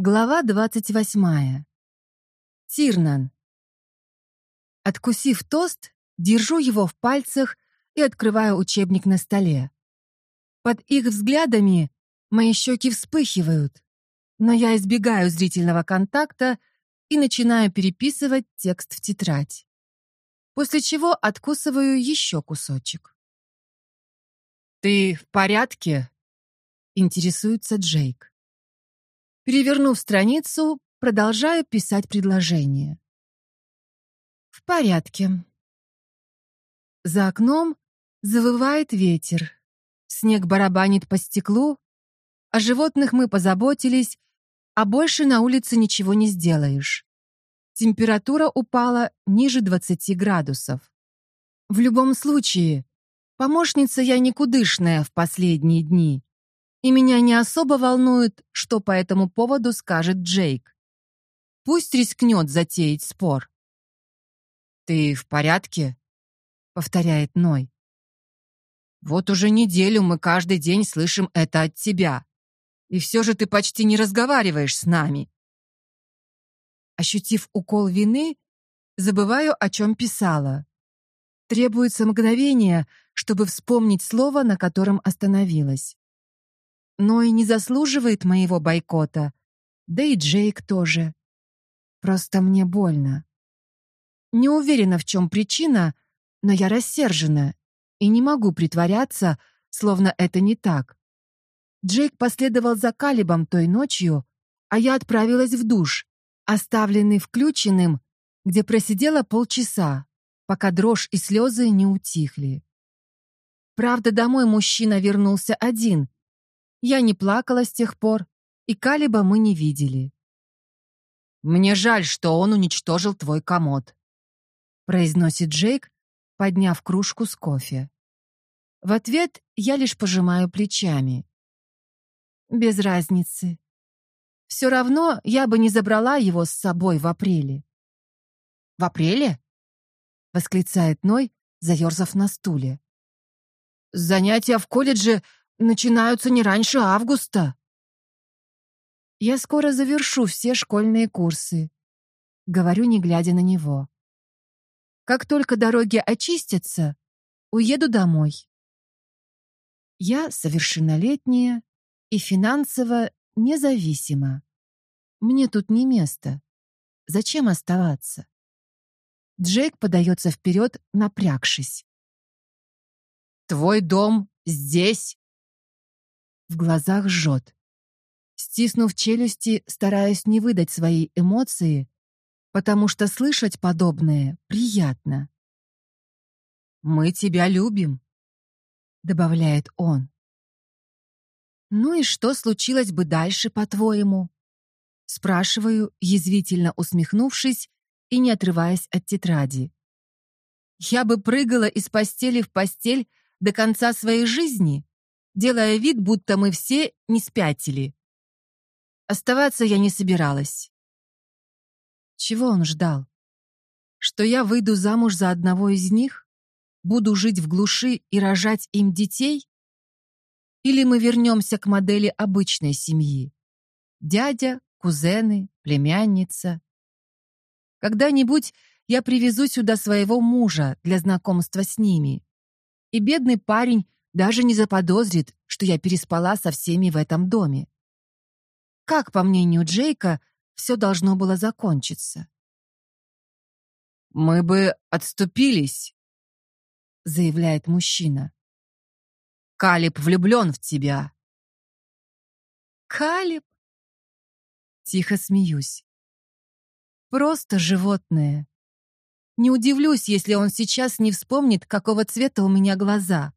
Глава двадцать восьмая. Тирнан. Откусив тост, держу его в пальцах и открываю учебник на столе. Под их взглядами мои щеки вспыхивают, но я избегаю зрительного контакта и начинаю переписывать текст в тетрадь. После чего откусываю еще кусочек. «Ты в порядке?» — интересуется Джейк. Перевернув страницу, продолжаю писать предложение. В порядке. За окном завывает ветер. Снег барабанит по стеклу. О животных мы позаботились, а больше на улице ничего не сделаешь. Температура упала ниже 20 градусов. В любом случае, помощница я никудышная в последние дни и меня не особо волнует, что по этому поводу скажет Джейк. Пусть рискнет затеять спор. «Ты в порядке?» — повторяет Ной. «Вот уже неделю мы каждый день слышим это от тебя. И все же ты почти не разговариваешь с нами». Ощутив укол вины, забываю, о чем писала. Требуется мгновение, чтобы вспомнить слово, на котором остановилась но и не заслуживает моего бойкота. Да и Джейк тоже. Просто мне больно. Не уверена, в чем причина, но я рассержена и не могу притворяться, словно это не так. Джейк последовал за Калибом той ночью, а я отправилась в душ, оставленный включенным, где просидела полчаса, пока дрожь и слезы не утихли. Правда, домой мужчина вернулся один, я не плакала с тех пор, и Калиба мы не видели. «Мне жаль, что он уничтожил твой комод», произносит Джейк, подняв кружку с кофе. В ответ я лишь пожимаю плечами. Без разницы. Все равно я бы не забрала его с собой в апреле. «В апреле?» — восклицает Ной, заерзав на стуле. «Занятия в колледже начинаются не раньше августа. Я скоро завершу все школьные курсы. Говорю, не глядя на него. Как только дороги очистятся, уеду домой. Я совершеннолетняя и финансово независима. Мне тут не место. Зачем оставаться? Джейк подается вперед, напрягшись. «Твой дом здесь?» В глазах жжет. Стиснув челюсти, стараюсь не выдать свои эмоции, потому что слышать подобное приятно. «Мы тебя любим», — добавляет он. «Ну и что случилось бы дальше, по-твоему?» Спрашиваю, язвительно усмехнувшись и не отрываясь от тетради. «Я бы прыгала из постели в постель до конца своей жизни?» Делая вид, будто мы все не спятили. Оставаться я не собиралась. Чего он ждал? Что я выйду замуж за одного из них? Буду жить в глуши и рожать им детей? Или мы вернемся к модели обычной семьи? Дядя, кузены, племянница. Когда-нибудь я привезу сюда своего мужа для знакомства с ними. И бедный парень даже не заподозрит, что я переспала со всеми в этом доме. Как, по мнению Джейка, все должно было закончиться? «Мы бы отступились», — заявляет мужчина. «Калиб влюблен в тебя». «Калиб?» Тихо смеюсь. «Просто животное. Не удивлюсь, если он сейчас не вспомнит, какого цвета у меня глаза.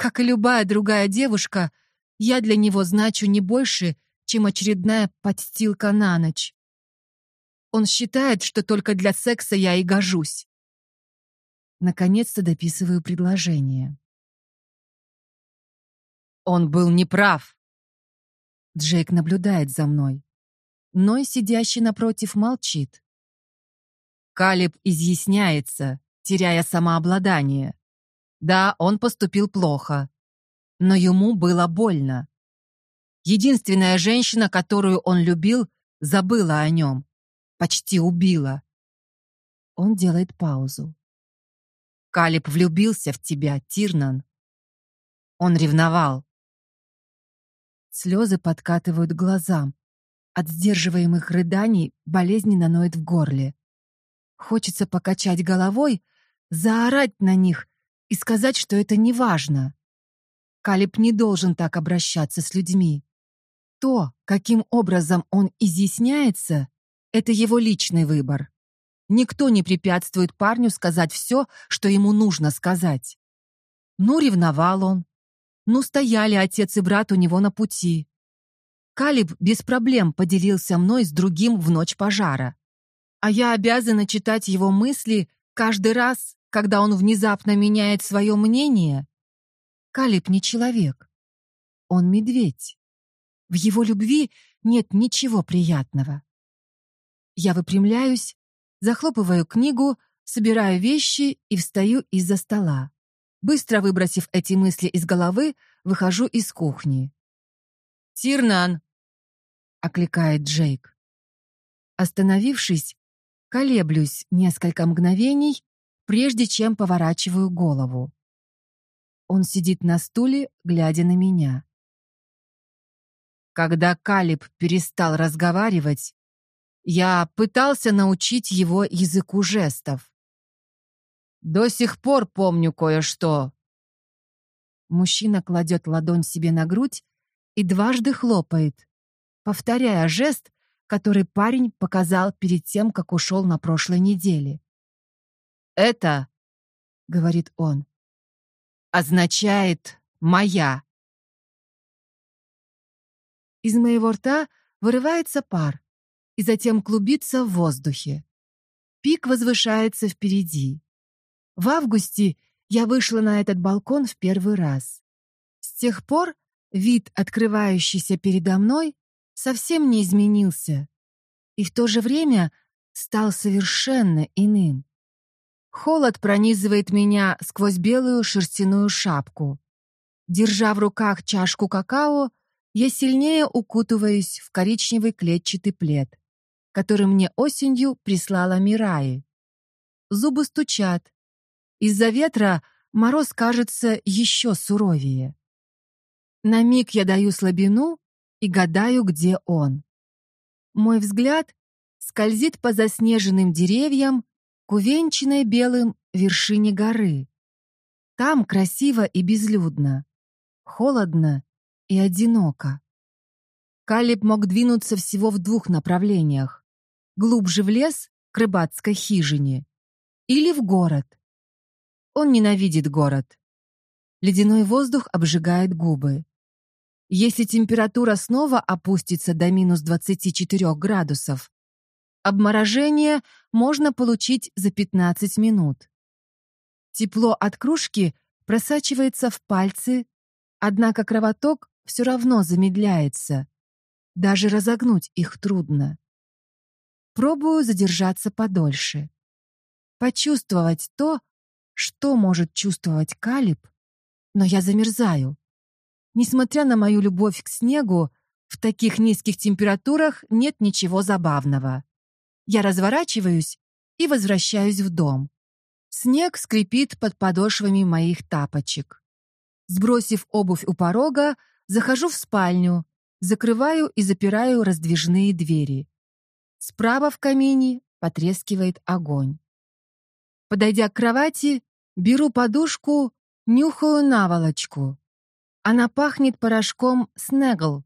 Как и любая другая девушка, я для него значу не больше, чем очередная подстилка на ночь. Он считает, что только для секса я и гожусь. Наконец-то дописываю предложение. Он был неправ. Джейк наблюдает за мной. Ной, сидящий напротив, молчит. Калиб изъясняется, теряя самообладание. Да, он поступил плохо, но ему было больно. Единственная женщина, которую он любил, забыла о нем. Почти убила. Он делает паузу. Калиб влюбился в тебя, Тирнан. Он ревновал. Слезы подкатывают к глазам. От сдерживаемых рыданий болезненно ноет в горле. Хочется покачать головой, заорать на них и сказать, что это не важно. Калиб не должен так обращаться с людьми. То, каким образом он изъясняется, это его личный выбор. Никто не препятствует парню сказать все, что ему нужно сказать. Ну, ревновал он. Ну, стояли отец и брат у него на пути. Калиб без проблем поделился мной с другим в ночь пожара. А я обязана читать его мысли каждый раз, когда он внезапно меняет свое мнение? Калиб не человек. Он медведь. В его любви нет ничего приятного. Я выпрямляюсь, захлопываю книгу, собираю вещи и встаю из-за стола. Быстро выбросив эти мысли из головы, выхожу из кухни. «Тирнан!» — окликает Джейк. Остановившись, колеблюсь несколько мгновений, прежде чем поворачиваю голову. Он сидит на стуле, глядя на меня. Когда Калиб перестал разговаривать, я пытался научить его языку жестов. До сих пор помню кое-что. Мужчина кладет ладонь себе на грудь и дважды хлопает, повторяя жест, который парень показал перед тем, как ушел на прошлой неделе. «Это, — говорит он, — означает «моя». Из моего рта вырывается пар и затем клубится в воздухе. Пик возвышается впереди. В августе я вышла на этот балкон в первый раз. С тех пор вид, открывающийся передо мной, совсем не изменился и в то же время стал совершенно иным. Холод пронизывает меня сквозь белую шерстяную шапку. Держа в руках чашку какао, я сильнее укутываюсь в коричневый клетчатый плед, который мне осенью прислала Мираи. Зубы стучат. Из-за ветра мороз кажется еще суровее. На миг я даю слабину и гадаю, где он. Мой взгляд скользит по заснеженным деревьям к увенчанной белым вершине горы. Там красиво и безлюдно, холодно и одиноко. Калиб мог двинуться всего в двух направлениях. Глубже в лес, к рыбацкой хижине, или в город. Он ненавидит город. Ледяной воздух обжигает губы. Если температура снова опустится до минус 24 градусов, обморожение можно получить за 15 минут. Тепло от кружки просачивается в пальцы, однако кровоток все равно замедляется. Даже разогнуть их трудно. Пробую задержаться подольше. Почувствовать то, что может чувствовать Калиб, но я замерзаю. Несмотря на мою любовь к снегу, в таких низких температурах нет ничего забавного. Я разворачиваюсь и возвращаюсь в дом. Снег скрипит под подошвами моих тапочек. Сбросив обувь у порога, захожу в спальню, закрываю и запираю раздвижные двери. Справа в камине потрескивает огонь. Подойдя к кровати, беру подушку, нюхаю наволочку. Она пахнет порошком Снегл.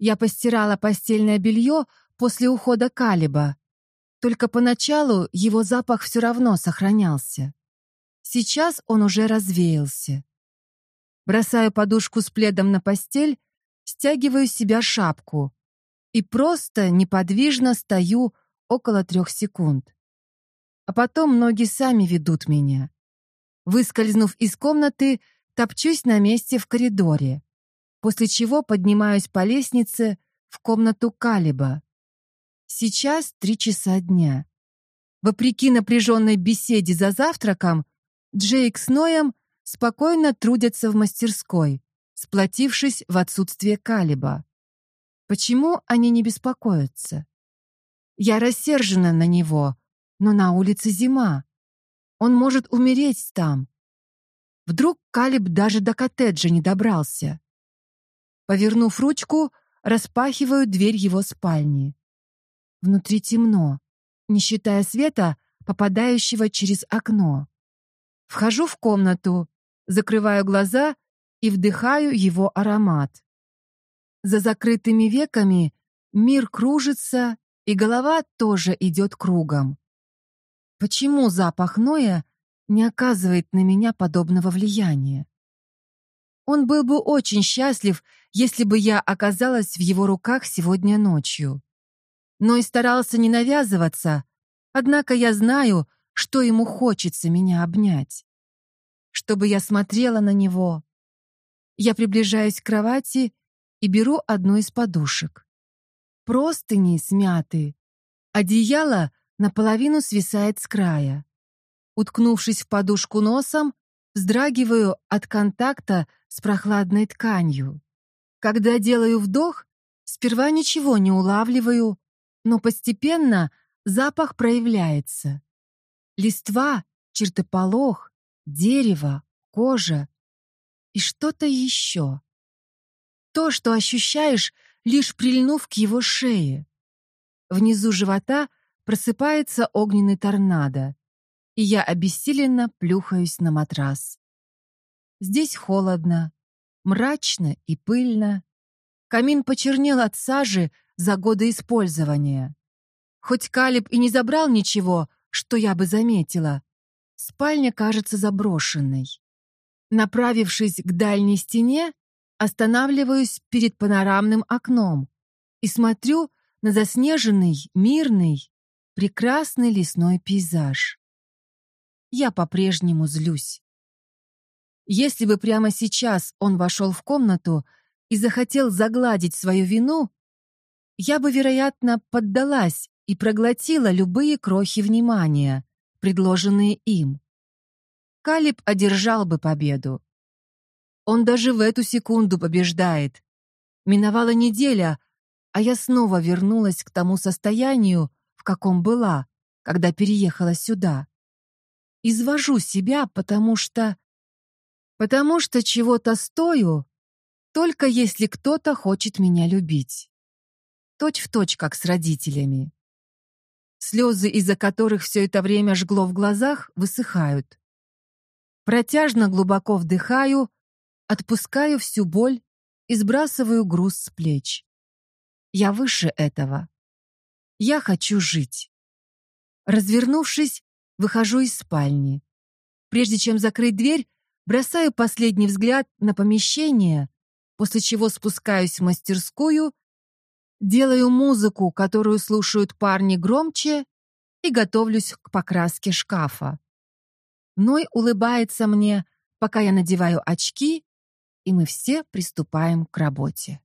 Я постирала постельное белье после ухода Калиба. Только поначалу его запах все равно сохранялся. Сейчас он уже развеялся. Бросаю подушку с пледом на постель, стягиваю с себя шапку и просто неподвижно стою около трех секунд. А потом ноги сами ведут меня. Выскользнув из комнаты, топчусь на месте в коридоре, после чего поднимаюсь по лестнице в комнату Калиба. Сейчас три часа дня. Вопреки напряженной беседе за завтраком, Джейк с Ноем спокойно трудятся в мастерской, сплотившись в отсутствие Калиба. Почему они не беспокоятся? Я рассержена на него, но на улице зима. Он может умереть там. Вдруг Калиб даже до коттеджа не добрался. Повернув ручку, распахиваю дверь его спальни. Внутри темно, не считая света, попадающего через окно. Вхожу в комнату, закрываю глаза и вдыхаю его аромат. За закрытыми веками мир кружится, и голова тоже идет кругом. Почему запах Ноя не оказывает на меня подобного влияния? Он был бы очень счастлив, если бы я оказалась в его руках сегодня ночью. Но и старался не навязываться, однако я знаю, что ему хочется меня обнять. Чтобы я смотрела на него. Я приближаюсь к кровати и беру одну из подушек. Простыни смяты. Одеяло наполовину свисает с края. Уткнувшись в подушку носом, вздрагиваю от контакта с прохладной тканью. Когда делаю вдох, сперва ничего не улавливаю, но постепенно запах проявляется. Листва, чертополох, дерево, кожа и что-то еще. То, что ощущаешь, лишь прильнув к его шее. Внизу живота просыпается огненный торнадо, и я обессиленно плюхаюсь на матрас. Здесь холодно, мрачно и пыльно. Камин почернел от сажи за годы использования. Хоть Калиб и не забрал ничего, что я бы заметила, спальня кажется заброшенной. Направившись к дальней стене, останавливаюсь перед панорамным окном и смотрю на заснеженный, мирный, прекрасный лесной пейзаж. Я по-прежнему злюсь. Если бы прямо сейчас он вошел в комнату и захотел загладить свою вину, я бы, вероятно, поддалась и проглотила любые крохи внимания, предложенные им. Калиб одержал бы победу. Он даже в эту секунду побеждает. Миновала неделя, а я снова вернулась к тому состоянию, в каком была, когда переехала сюда. Извожу себя, потому что... Потому что чего-то стою, только если кто-то хочет меня любить. Точь в точь, как с родителями. Слезы, из-за которых все это время жгло в глазах, высыхают. Протяжно глубоко вдыхаю Отпускаю всю боль и сбрасываю груз с плеч. Я выше этого. Я хочу жить. Развернувшись, выхожу из спальни. Прежде чем закрыть дверь, бросаю последний взгляд на помещение, после чего спускаюсь в мастерскую, делаю музыку, которую слушают парни громче, и готовлюсь к покраске шкафа. Ной улыбается мне, пока я надеваю очки и мы все приступаем к работе.